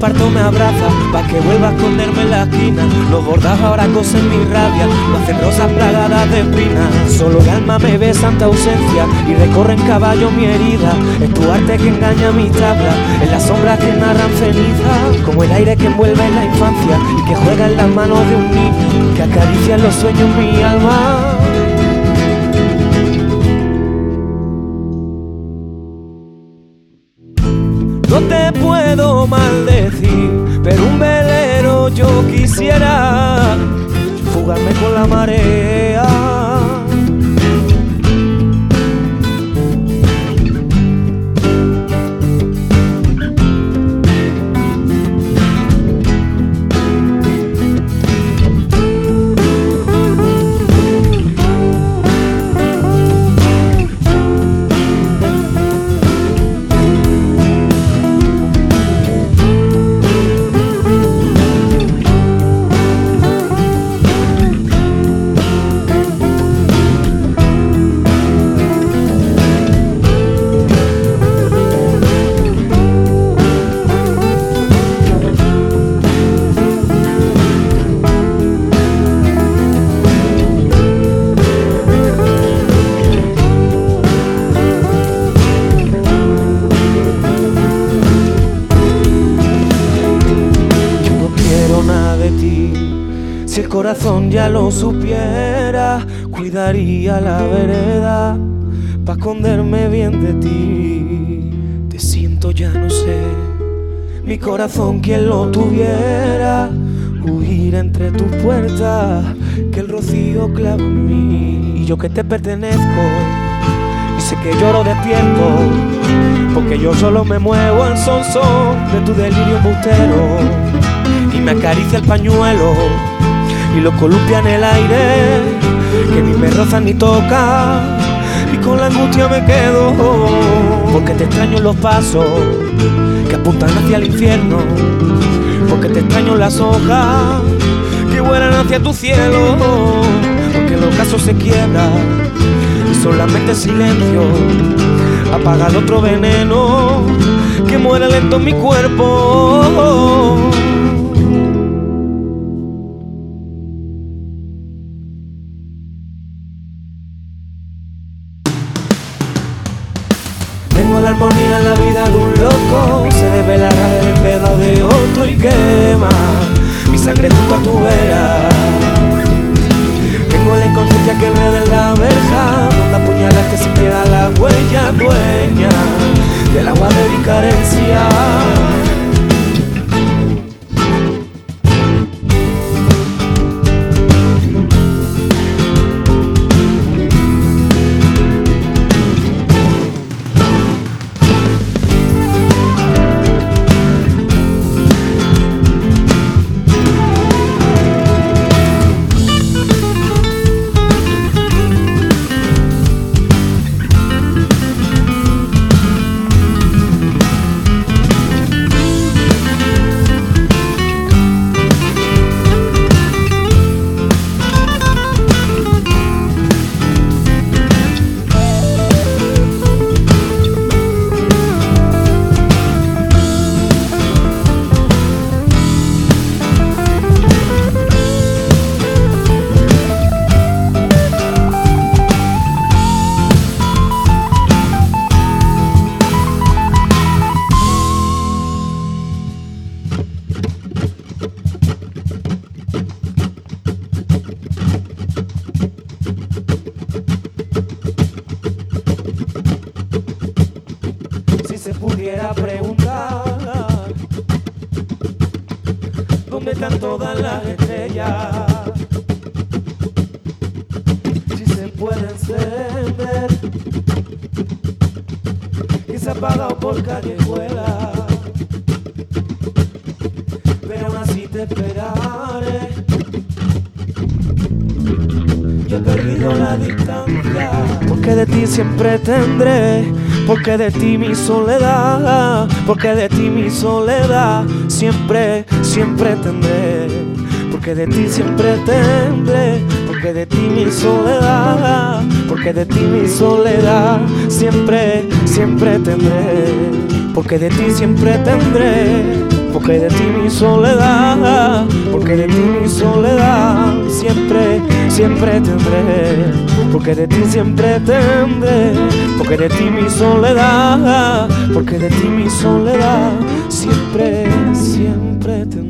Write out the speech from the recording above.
Esparto me abraza, pa' que vuelva a esconderme en la esquina. Los bordados ahora cosen mi rabia, lo hacen rosas plagadas de espinas. Solo el alma me ve santa ausencia y recorre en caballo mi herida. Es tu arte que engaña mi tabla, en las sombras que narran ceniza. Como el aire que envuelve en la infancia y que juega en las manos de un niño que acaricia los sueños mi alma. No te puedo maldecir, pero un velero yo quisiera fugarme con la marea. Corazón ya lo supiera, cuidaría la vereda para esconderme bien de ti. Te siento, ya no sé. Mi corazón, quien lo tuviera, huir entre tus puertas, que el rocío clava en mí. Y yo que te pertenezco, y sé que lloro despierto, porque yo solo me muevo en son son de tu delirio embustero. Y me acaricia el pañuelo y lo columpia en el aire, que ni me roza ni toca. Y con la angustia me quedo, porque te extraño los pasos que apuntan hacia el infierno, porque te extraño las hojas que vuelan hacia tu cielo, porque el ocaso se quiebra y solamente silencio apaga el otro veneno que muere lento en mi cuerpo. La vida de un loco, se desvela el pedo de otro y quema mi sangre tu vera. Tengo la inconsciencia que enreda en la verja, donde puñalas que sin piedad la huella dueña del agua de mi carencia. Las estrellas? Si se puede encender Que se ha apagado por callejuela Pero aún así te esperaré. Yo he perdido la distancia. Porque de ti siempre tendré. Porque de ti mi soledad. Porque de ti mi soledad Siempre, siempre tendré Porque de ti siempre tendré Porque de ti mi soledad Porque de ti mi soledad Siempre, siempre tendré Porque de ti siempre tendré porque de ti mi soledad, porque de ti mi soledad siempre, siempre tendré, porque de ti siempre tendré, porque de ti mi soledad, porque de ti mi soledad siempre, siempre tendré.